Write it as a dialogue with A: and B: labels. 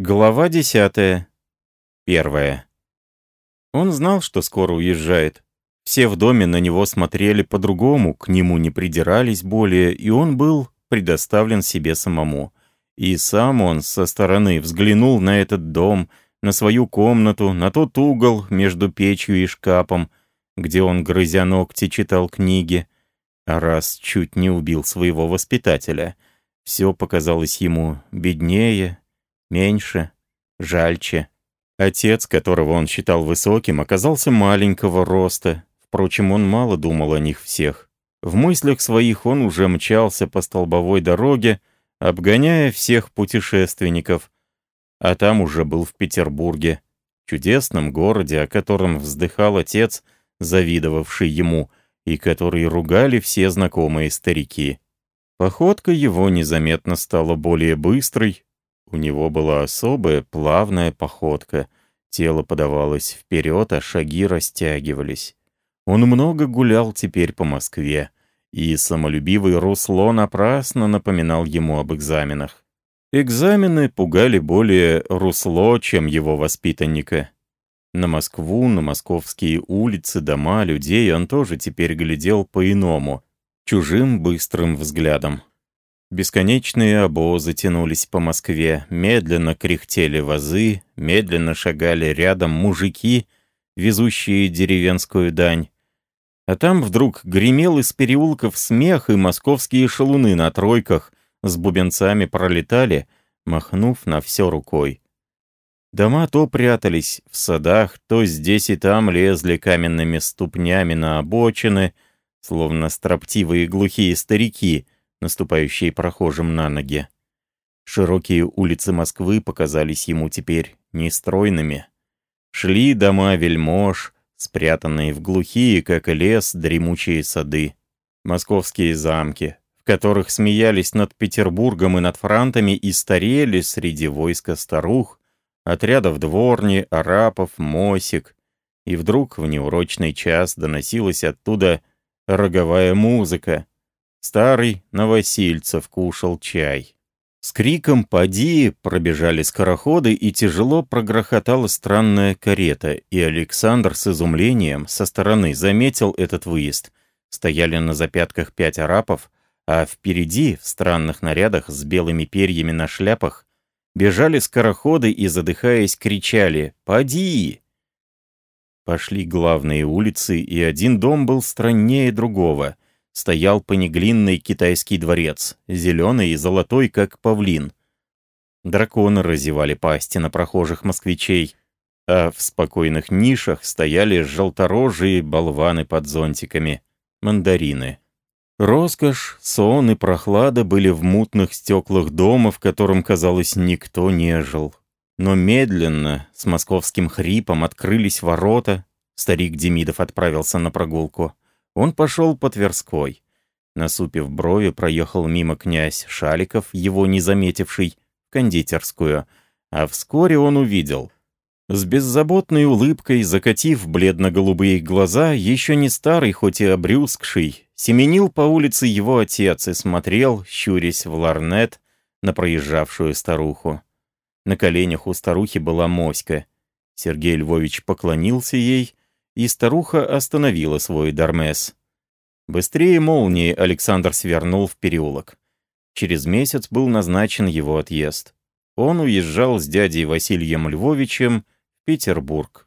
A: Глава десятая. Первая. Он знал, что скоро уезжает. Все в доме на него смотрели по-другому, к нему не придирались более, и он был предоставлен себе самому. И сам он со стороны взглянул на этот дом, на свою комнату, на тот угол между печью и шкафом, где он, грызя ногти, читал книги, а раз чуть не убил своего воспитателя. Все показалось ему беднее, меньше, жальче. Отец, которого он считал высоким, оказался маленького роста. Впрочем, он мало думал о них всех. В мыслях своих он уже мчался по столбовой дороге, обгоняя всех путешественников, а там уже был в Петербурге, чудесном городе, о котором вздыхал отец, завидовавший ему, и который ругали все знакомые старики. Походка его незаметно стала более быстрой, у него была особая плавная походка. Тело подавалось вперед, а шаги растягивались. Он много гулял теперь по Москве, и самолюбивый Русло напрасно напоминал ему об экзаменах. Экзамены пугали более Русло, чем его воспитанника. На Москву, на московские улицы, дома, людей он тоже теперь глядел по-иному, чужим быстрым взглядом. Бесконечные обозы тянулись по Москве, медленно кряхтели вазы, медленно шагали рядом мужики, везущие деревенскую дань. А там вдруг гремел из переулков смех, и московские шалуны на тройках с бубенцами пролетали, махнув на все рукой. Дома то прятались в садах, то здесь и там лезли каменными ступнями на обочины, словно строптивые глухие старики — наступающие прохожим на ноги. Широкие улицы Москвы показались ему теперь нестройными. Шли дома вельмож, спрятанные в глухие, как лес, дремучие сады. Московские замки, в которых смеялись над Петербургом и над франтами и старели среди войска старух, отрядов дворни, арапов, мосик. И вдруг в неурочный час доносилась оттуда роговая музыка, Старый Новосильцев кушал чай. С криком «Поди!» пробежали скороходы, и тяжело прогрохотала странная карета, и Александр с изумлением со стороны заметил этот выезд. Стояли на запятках пять арапов, а впереди, в странных нарядах с белыми перьями на шляпах, бежали скороходы и, задыхаясь, кричали «Поди!». Пошли главные улицы, и один дом был страннее другого — стоял панеглинный китайский дворец, зеленый и золотой, как павлин. Драконы разевали пасти на прохожих москвичей, а в спокойных нишах стояли желторожие болваны под зонтиками, мандарины. Роскошь, сон и прохлада были в мутных стеклах дома, в котором, казалось, никто не жил. Но медленно, с московским хрипом, открылись ворота. Старик Демидов отправился на прогулку. Он пошел по Тверской. Насупив брови, проехал мимо князь Шаликов, его не заметивший, в кондитерскую. А вскоре он увидел. С беззаботной улыбкой, закатив бледно-голубые глаза, еще не старый, хоть и обрюзгший, семенил по улице его отец и смотрел, щурясь в ларнет, на проезжавшую старуху. На коленях у старухи была моська. Сергей Львович поклонился ей и старуха остановила свой дармес. Быстрее молнии Александр свернул в переулок. Через месяц был назначен его отъезд. Он уезжал с дядей Василием Львовичем в Петербург.